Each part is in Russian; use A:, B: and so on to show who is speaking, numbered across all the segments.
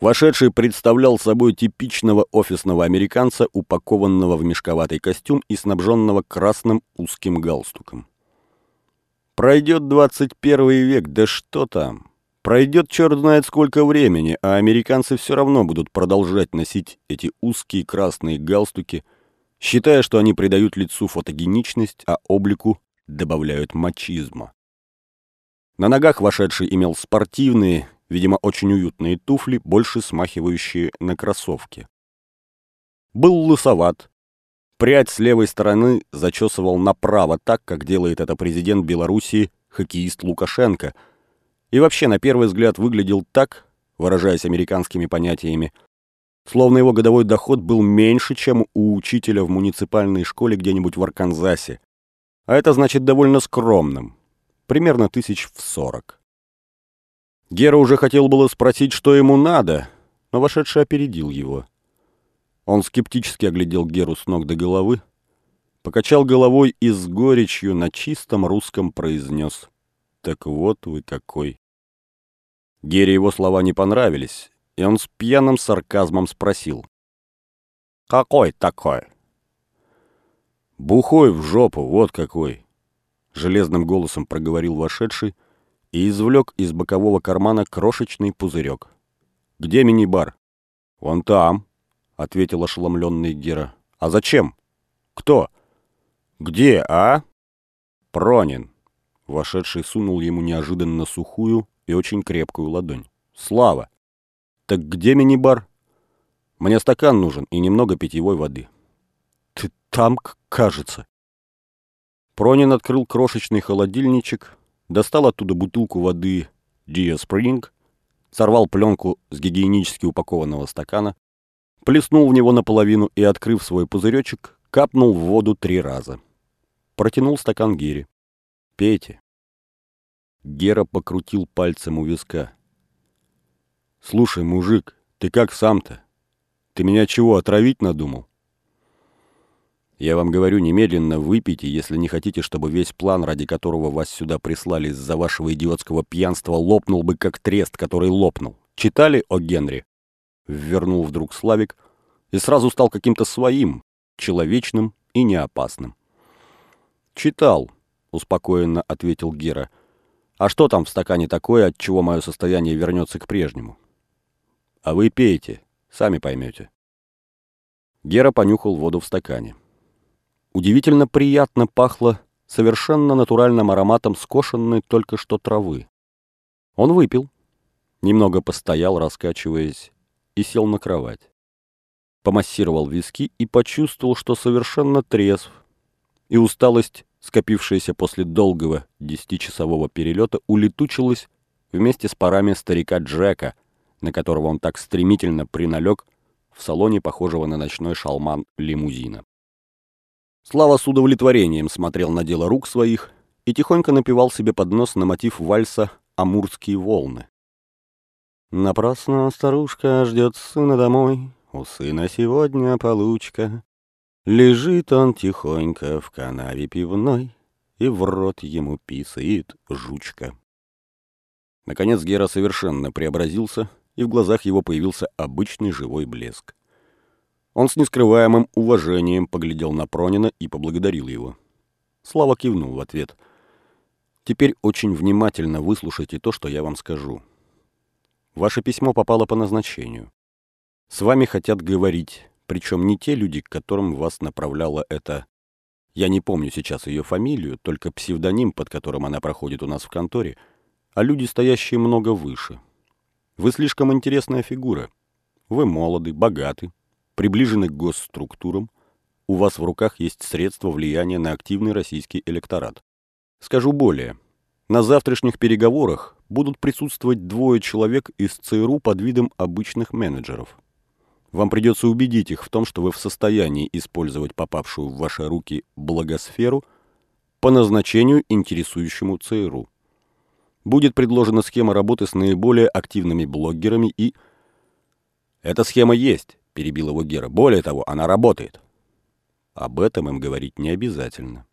A: Вошедший представлял собой типичного офисного американца, упакованного в мешковатый костюм и снабженного красным узким галстуком. Пройдет 21 век, да что там. Пройдет черт знает сколько времени, а американцы все равно будут продолжать носить эти узкие красные галстуки, считая, что они придают лицу фотогеничность, а облику добавляют мачизма. На ногах вошедший имел спортивные, видимо, очень уютные туфли, больше смахивающие на кроссовки. Был лысоват. Прядь с левой стороны зачесывал направо так, как делает это президент Белоруссии, хоккеист Лукашенко – и вообще на первый взгляд выглядел так, выражаясь американскими понятиями, словно его годовой доход был меньше, чем у учителя в муниципальной школе где-нибудь в Арканзасе, а это значит довольно скромным, примерно тысяч в сорок. Гера уже хотел было спросить, что ему надо, но вошедший опередил его. Он скептически оглядел Геру с ног до головы, покачал головой и с горечью на чистом русском произнес «Так вот вы какой». Гере его слова не понравились, и он с пьяным сарказмом спросил. «Какой такой?» «Бухой в жопу, вот какой!» Железным голосом проговорил вошедший и извлек из бокового кармана крошечный пузырек. «Где мини-бар?» «Вон там», — ответил ошеломленный Гера. «А зачем? Кто?» «Где, а?» «Пронин», Вошедший сунул ему неожиданно сухую и очень крепкую ладонь. «Слава! Так где мини-бар? Мне стакан нужен и немного питьевой воды». «Ты там, кажется». Пронин открыл крошечный холодильничек, достал оттуда бутылку воды Dia Spring, сорвал пленку с гигиенически упакованного стакана, плеснул в него наполовину и, открыв свой пузыречек, капнул в воду три раза. Протянул стакан Гири. Пейте. Гера покрутил пальцем у виска. Слушай, мужик, ты как сам-то? Ты меня чего, отравить надумал? Я вам говорю, немедленно выпейте, если не хотите, чтобы весь план, ради которого вас сюда прислали из-за вашего идиотского пьянства, лопнул бы как трест, который лопнул. Читали о Генри? Ввернул вдруг Славик и сразу стал каким-то своим, человечным и неопасным. Читал, успокоенно ответил Гера. А что там в стакане такое, от чего мое состояние вернется к прежнему? А вы пейте, сами поймете. Гера понюхал воду в стакане. Удивительно приятно пахло совершенно натуральным ароматом скошенной только что травы. Он выпил, немного постоял, раскачиваясь, и сел на кровать. Помассировал виски и почувствовал, что совершенно трезв, и усталость скопившаяся после долгого десятичасового перелета, улетучилась вместе с парами старика Джека, на которого он так стремительно приналег в салоне, похожего на ночной шалман лимузина. Слава с удовлетворением смотрел на дело рук своих и тихонько напевал себе под нос на мотив вальса «Амурские волны». Напрасно старушка ждет сына домой, у сына сегодня получка. Лежит он тихонько в канаве пивной, и в рот ему писает жучка. Наконец Гера совершенно преобразился, и в глазах его появился обычный живой блеск. Он с нескрываемым уважением поглядел на Пронина и поблагодарил его. Слава кивнул в ответ. «Теперь очень внимательно выслушайте то, что я вам скажу. Ваше письмо попало по назначению. С вами хотят говорить причем не те люди, к которым вас направляла эта... Я не помню сейчас ее фамилию, только псевдоним, под которым она проходит у нас в конторе, а люди, стоящие много выше. Вы слишком интересная фигура. Вы молоды, богаты, приближены к госструктурам, у вас в руках есть средства влияния на активный российский электорат. Скажу более. На завтрашних переговорах будут присутствовать двое человек из ЦРУ под видом обычных менеджеров. Вам придется убедить их в том, что вы в состоянии использовать попавшую в ваши руки благосферу по назначению, интересующему ЦРУ. Будет предложена схема работы с наиболее активными блогерами и... «Эта схема есть», — перебил его Гера. «Более того, она работает». Об этом им говорить не обязательно.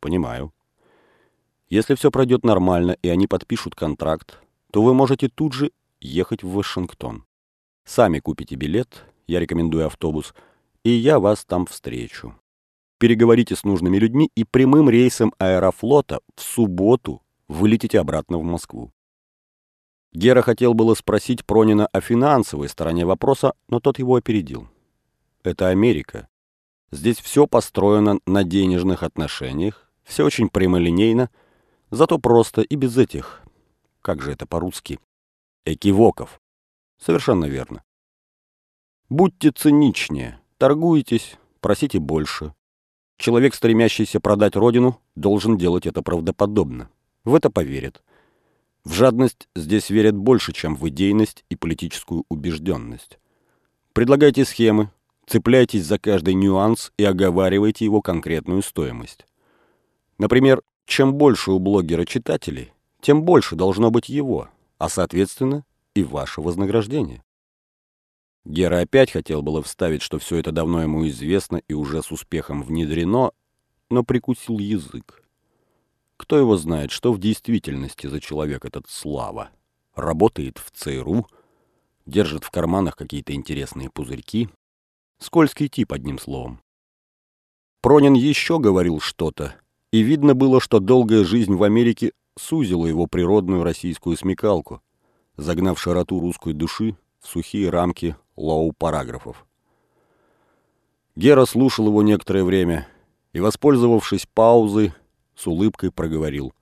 A: Понимаю. Если все пройдет нормально и они подпишут контракт, то вы можете тут же ехать в Вашингтон. Сами купите билет, я рекомендую автобус, и я вас там встречу. Переговорите с нужными людьми и прямым рейсом аэрофлота в субботу вылетите обратно в Москву. Гера хотел было спросить Пронина о финансовой стороне вопроса, но тот его опередил. Это Америка. Здесь все построено на денежных отношениях, все очень прямолинейно, зато просто и без этих, как же это по-русски, экивоков. Совершенно верно. Будьте циничнее, торгуйтесь, просите больше. Человек, стремящийся продать родину, должен делать это правдоподобно. В это поверят. В жадность здесь верят больше, чем в идейность и политическую убежденность. Предлагайте схемы, цепляйтесь за каждый нюанс и оговаривайте его конкретную стоимость. Например, чем больше у блогера читателей, тем больше должно быть его, а соответственно и ваше вознаграждение. Гера опять хотел было вставить, что все это давно ему известно и уже с успехом внедрено, но прикусил язык. Кто его знает, что в действительности за человек этот Слава? Работает в ЦРУ, держит в карманах какие-то интересные пузырьки. Скользкий тип, одним словом. Пронин еще говорил что-то, и видно было, что долгая жизнь в Америке сузила его природную российскую смекалку, загнав широту русской души в сухие рамки лоу-параграфов. Гера слушал его некоторое время и, воспользовавшись паузой, с улыбкой проговорил.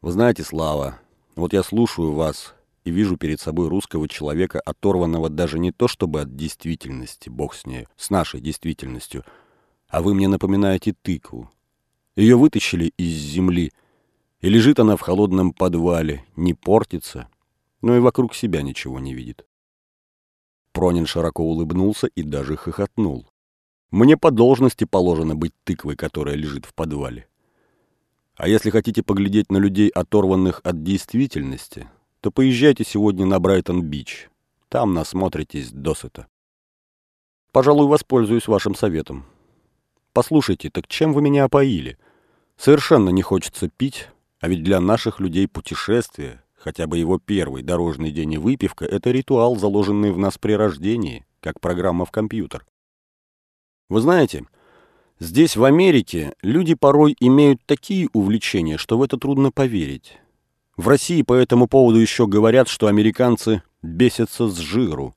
A: «Вы знаете, Слава, вот я слушаю вас и вижу перед собой русского человека, оторванного даже не то чтобы от действительности, бог с ней, с нашей действительностью, а вы мне напоминаете тыкву. Ее вытащили из земли, и лежит она в холодном подвале, не портится, но и вокруг себя ничего не видит. Пронин широко улыбнулся и даже хохотнул. Мне по должности положено быть тыквой, которая лежит в подвале. А если хотите поглядеть на людей, оторванных от действительности, то поезжайте сегодня на Брайтон-Бич. Там насмотритесь досыта. Пожалуй, воспользуюсь вашим советом. Послушайте, так чем вы меня опоили? Совершенно не хочется пить, а ведь для наших людей путешествие, хотя бы его первый дорожный день и выпивка, это ритуал, заложенный в нас при рождении, как программа в компьютер. Вы знаете, Здесь, в Америке, люди порой имеют такие увлечения, что в это трудно поверить. В России по этому поводу еще говорят, что американцы бесятся с жиру.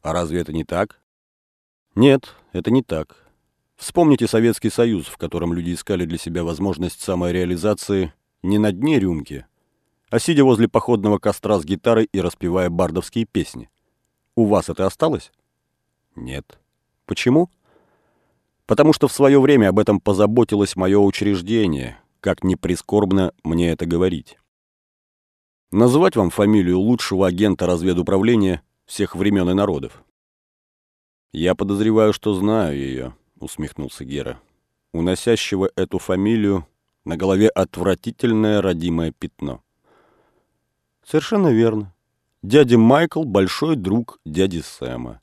A: А разве это не так? Нет, это не так. Вспомните Советский Союз, в котором люди искали для себя возможность самореализации не на дне рюмки, а сидя возле походного костра с гитарой и распевая бардовские песни. У вас это осталось? Нет. Почему? Потому что в свое время об этом позаботилось мое учреждение, как ни прискорбно мне это говорить. Назвать вам фамилию лучшего агента разведуправления всех времен и народов? Я подозреваю, что знаю ее, усмехнулся Гера. У носящего эту фамилию на голове отвратительное родимое пятно. Совершенно верно. Дядя Майкл – большой друг дяди Сэма.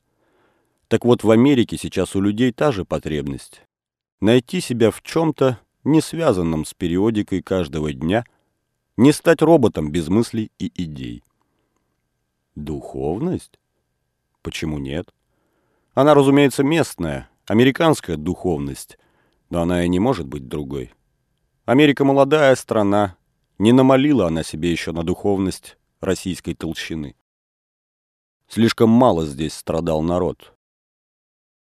A: Так вот, в Америке сейчас у людей та же потребность. Найти себя в чем-то, не связанном с периодикой каждого дня, не стать роботом без мыслей и идей. Духовность? Почему нет? Она, разумеется, местная, американская духовность, но она и не может быть другой. Америка молодая страна, не намолила она себе еще на духовность российской толщины. Слишком мало здесь страдал народ.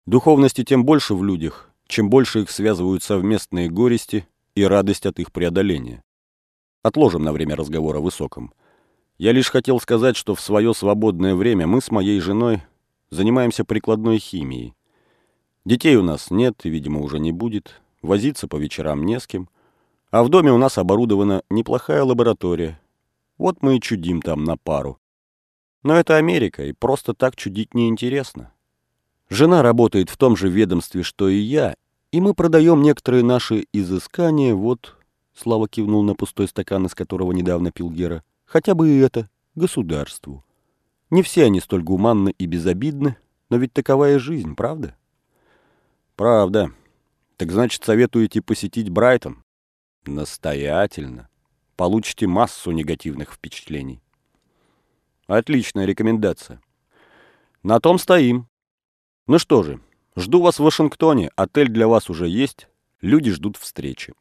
A: Духовности тем больше в людях, чем больше их связывают совместные горести и радость от их преодоления. Отложим на время разговора высоком. Я лишь хотел сказать, что в свое свободное время мы с моей женой занимаемся прикладной химией. Детей у нас нет и, видимо, уже не будет. Возиться по вечерам не с кем. А в доме у нас оборудована неплохая лаборатория. Вот мы и чудим там на пару. Но это Америка, и просто так чудить неинтересно. Жена работает в том же ведомстве, что и я, и мы продаем некоторые наши изыскания, вот, Слава кивнул на пустой стакан, из которого недавно пил Гера, хотя бы и это, государству. Не все они столь гуманны и безобидны, но ведь такова и жизнь, правда? Правда. Так значит, советуете посетить Брайтон? Настоятельно. Получите массу негативных впечатлений. Отличная рекомендация. На том стоим. Ну что же, жду вас в Вашингтоне, отель для вас уже есть, люди ждут встречи.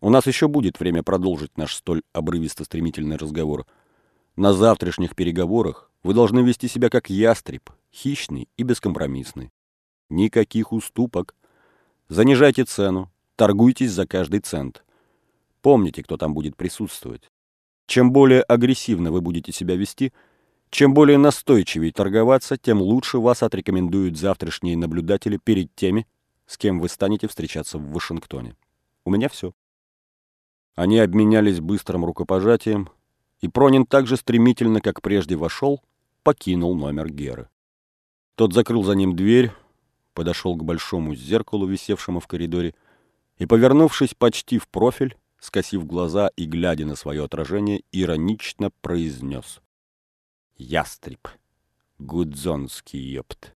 A: У нас еще будет время продолжить наш столь обрывисто-стремительный разговор. На завтрашних переговорах вы должны вести себя как ястреб, хищный и бескомпромиссный. Никаких уступок. Занижайте цену, торгуйтесь за каждый цент. Помните, кто там будет присутствовать. Чем более агрессивно вы будете себя вести, чем более настойчивее торговаться, тем лучше вас отрекомендуют завтрашние наблюдатели перед теми, с кем вы станете встречаться в Вашингтоне. У меня все. Они обменялись быстрым рукопожатием, и Пронин так же стремительно, как прежде вошел, покинул номер Геры. Тот закрыл за ним дверь, подошел к большому зеркалу, висевшему в коридоре, и, повернувшись почти в профиль, скосив глаза и глядя на свое отражение, иронично произнес. «Ястреб! Гудзонский ёпт!»